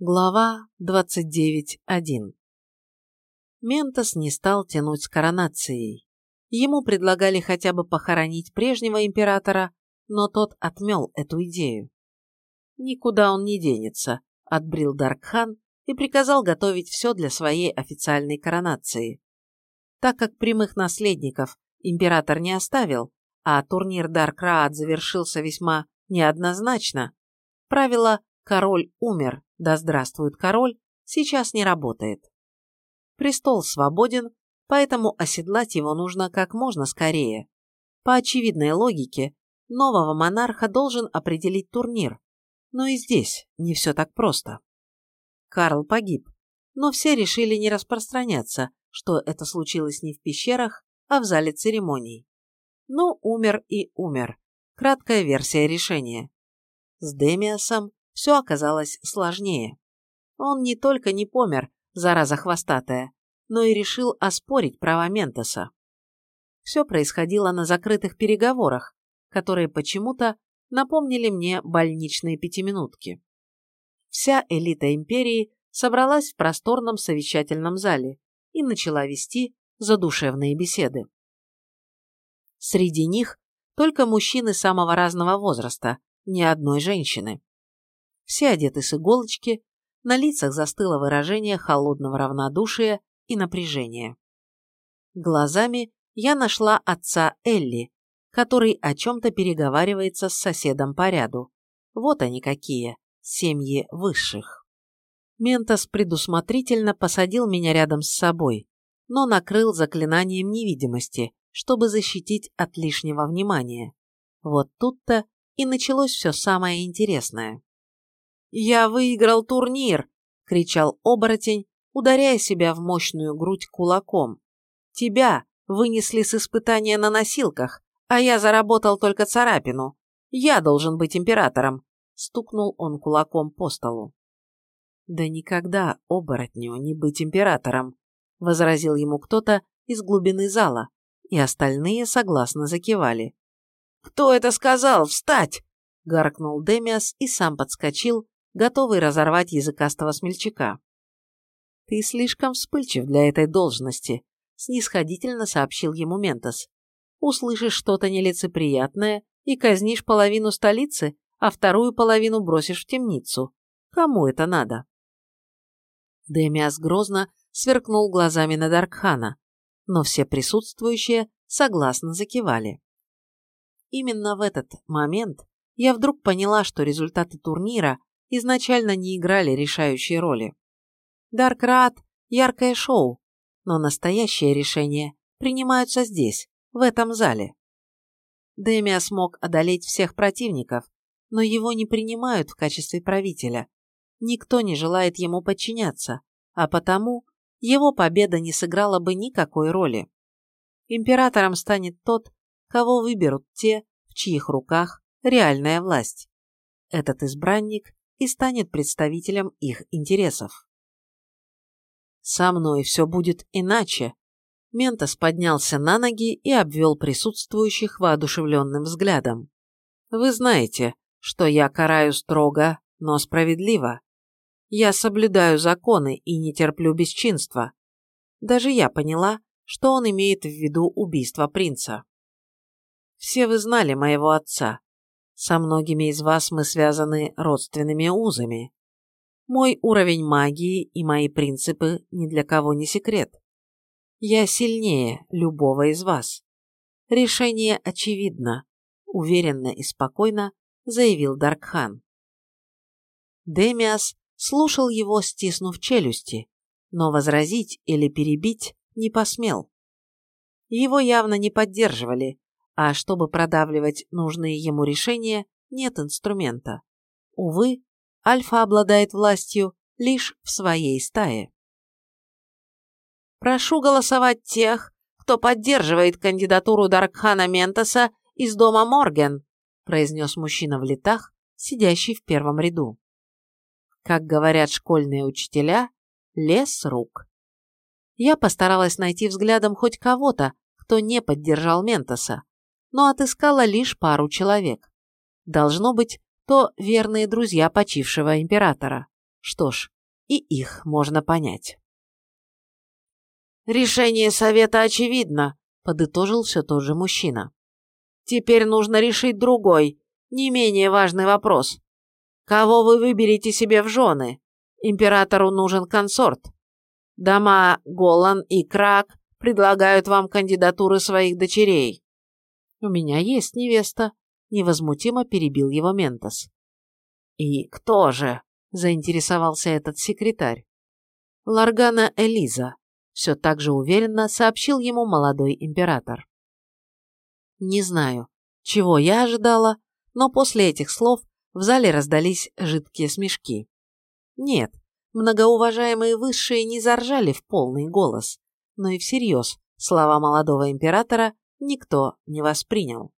Глава 29.1 Ментос не стал тянуть с коронацией. Ему предлагали хотя бы похоронить прежнего императора, но тот отмел эту идею. Никуда он не денется, отбрил Даркхан и приказал готовить все для своей официальной коронации. Так как прямых наследников император не оставил, а турнир Даркраат завершился весьма неоднозначно, правило «король умер, да здравствует король» сейчас не работает. Престол свободен, поэтому оседлать его нужно как можно скорее. По очевидной логике, нового монарха должен определить турнир, но и здесь не все так просто. Карл погиб, но все решили не распространяться, что это случилось не в пещерах, а в зале церемоний. Ну, умер и умер. Краткая версия решения. С Демиасом все оказалось сложнее. Он не только не помер, зараза хвостатая, но и решил оспорить права Ментоса. Все происходило на закрытых переговорах, которые почему-то напомнили мне больничные пятиминутки. Вся элита империи собралась в просторном совещательном зале и начала вести задушевные беседы. Среди них только мужчины самого разного возраста, ни одной женщины. Все одеты с иголочки, на лицах застыло выражение холодного равнодушия и напряжения. Глазами я нашла отца Элли, который о чем-то переговаривается с соседом по ряду. Вот они какие, семьи высших. Ментос предусмотрительно посадил меня рядом с собой, но накрыл заклинанием невидимости, чтобы защитить от лишнего внимания. Вот тут-то и началось все самое интересное. «Я выиграл турнир!» — кричал оборотень, ударяя себя в мощную грудь кулаком. «Тебя вынесли с испытания на носилках, а я заработал только царапину. Я должен быть императором!» — стукнул он кулаком по столу. «Да никогда оборотню не быть императором!» — возразил ему кто-то из глубины зала, и остальные согласно закивали. «Кто это сказал? Встать!» — гаркнул Демиас и сам подскочил, готовый разорвать языкастого смельчака. «Ты слишком вспыльчив для этой должности», — снисходительно сообщил ему Ментос. «Услышишь что-то нелицеприятное и казнишь половину столицы, а вторую половину бросишь в темницу. Кому это надо?» Демиас грозно сверкнул глазами на Даркхана, но все присутствующие согласно закивали. Именно в этот момент я вдруг поняла, что результаты турнира изначально не играли решающей роли. Даркрат – яркое шоу, но настоящие решения принимаются здесь, в этом зале. Демия смог одолеть всех противников, но его не принимают в качестве правителя. Никто не желает ему подчиняться, а потому его победа не сыграла бы никакой роли. Императором станет тот, кого выберут те, в чьих руках реальная власть. Этот избранник и станет представителем их интересов. «Со мной все будет иначе», Ментос поднялся на ноги и обвел присутствующих воодушевленным взглядом. «Вы знаете, что я караю строго, но справедливо. Я соблюдаю законы и не терплю бесчинства. Даже я поняла, что он имеет в виду убийство принца. Все вы знали моего отца. Со многими из вас мы связаны родственными узами. Мой уровень магии и мои принципы ни для кого не секрет. Я сильнее любого из вас. Решение очевидно, уверенно и спокойно заявил Даркхан. Демиас слушал его, стиснув челюсти, но возразить или перебить не посмел. Его явно не поддерживали, а чтобы продавливать нужные ему решения, нет инструмента. Увы, Альфа обладает властью лишь в своей стае. Прошу голосовать тех, кто поддерживает кандидатуру Даркхана Ментоса из дома Морген, произнес мужчина в летах, сидящий в первом ряду как говорят школьные учителя, лес рук. Я постаралась найти взглядом хоть кого-то, кто не поддержал Ментоса, но отыскала лишь пару человек. Должно быть, то верные друзья почившего императора. Что ж, и их можно понять. «Решение совета очевидно», – подытожил все тот же мужчина. «Теперь нужно решить другой, не менее важный вопрос. Кого вы выберете себе в жены? Императору нужен консорт. Дома Голан и Крак предлагают вам кандидатуры своих дочерей». «У меня есть невеста», – невозмутимо перебил его Ментос. «И кто же?» – заинтересовался этот секретарь. Ларгана Элиза, все так же уверенно сообщил ему молодой император. Не знаю, чего я ожидала, но после этих слов в зале раздались жидкие смешки. Нет, многоуважаемые высшие не заржали в полный голос, но и всерьез слова молодого императора никто не воспринял.